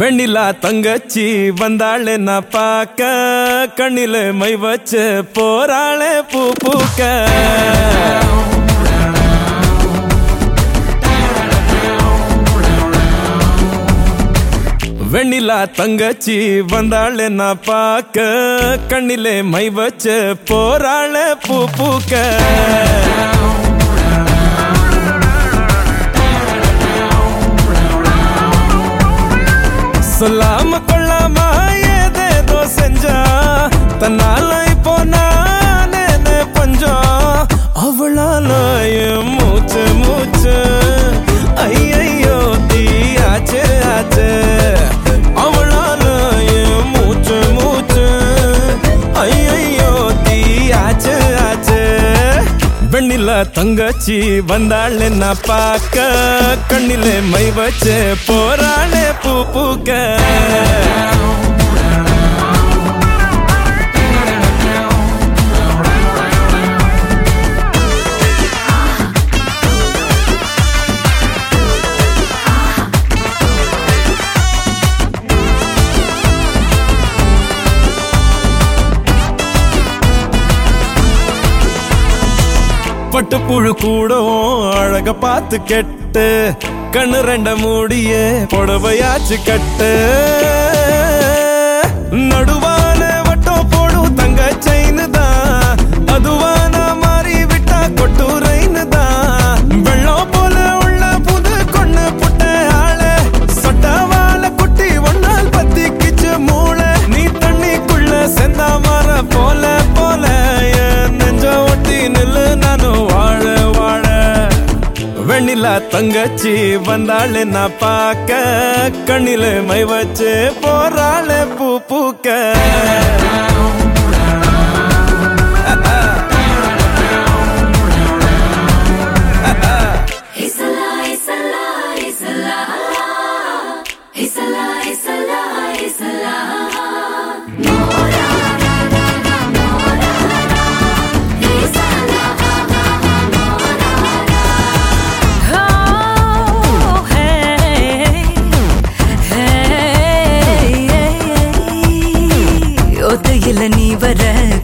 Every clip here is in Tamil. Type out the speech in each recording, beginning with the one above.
வெண்ணிலா தங்கச்சி வந்தாளே நான் பார்க்க. கண்ணில மை வச்சு போறாளே பூ பூக்க. வெண்ணிலா தங்கச்சி வந்தாளே நான் பார்க்க. கண்ணிலே மை வச்சு போறாளே பூ பூக்க. hustler வெண்ணில தங்கச்சி வந்தாள் என்ன பார்க்க? கண்ணிலே மை வச்சு போறாளே பூ பூக்க. பட்டு புழு கூடவும் அழக பார்த்து கெட்டு. கண்ணு ரெண்ட மூடிய புடவையாச்சு கட்டு. நடுவான கண்ணில தங்கச்சி வந்தாளே நான் பார்க்க. கண்ணில மை வச்சு போறாள் பூ பூக்க.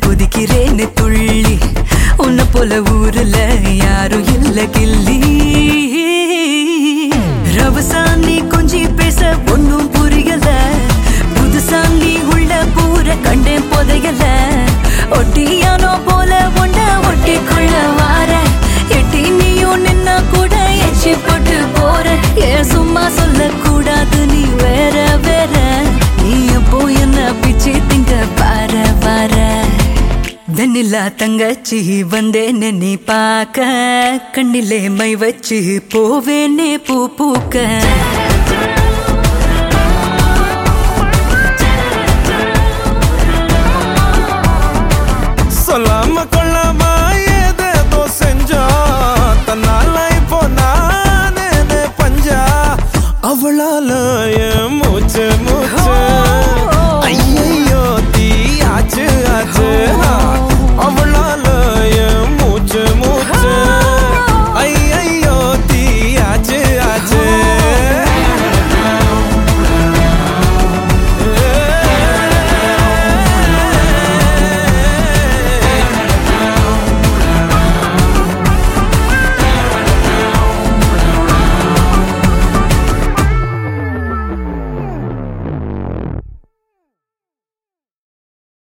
குதிக்கிறேன்னு துள்ளி. உன்னை போல ஊர்ல யாரும் இல்ல கில்லி வெண்ணிலா தங்கச்சி வந்தேன்னு நீ பார்க்க. கண்ணிலே மை வச்சு போவேன்னே பூ பூக்க.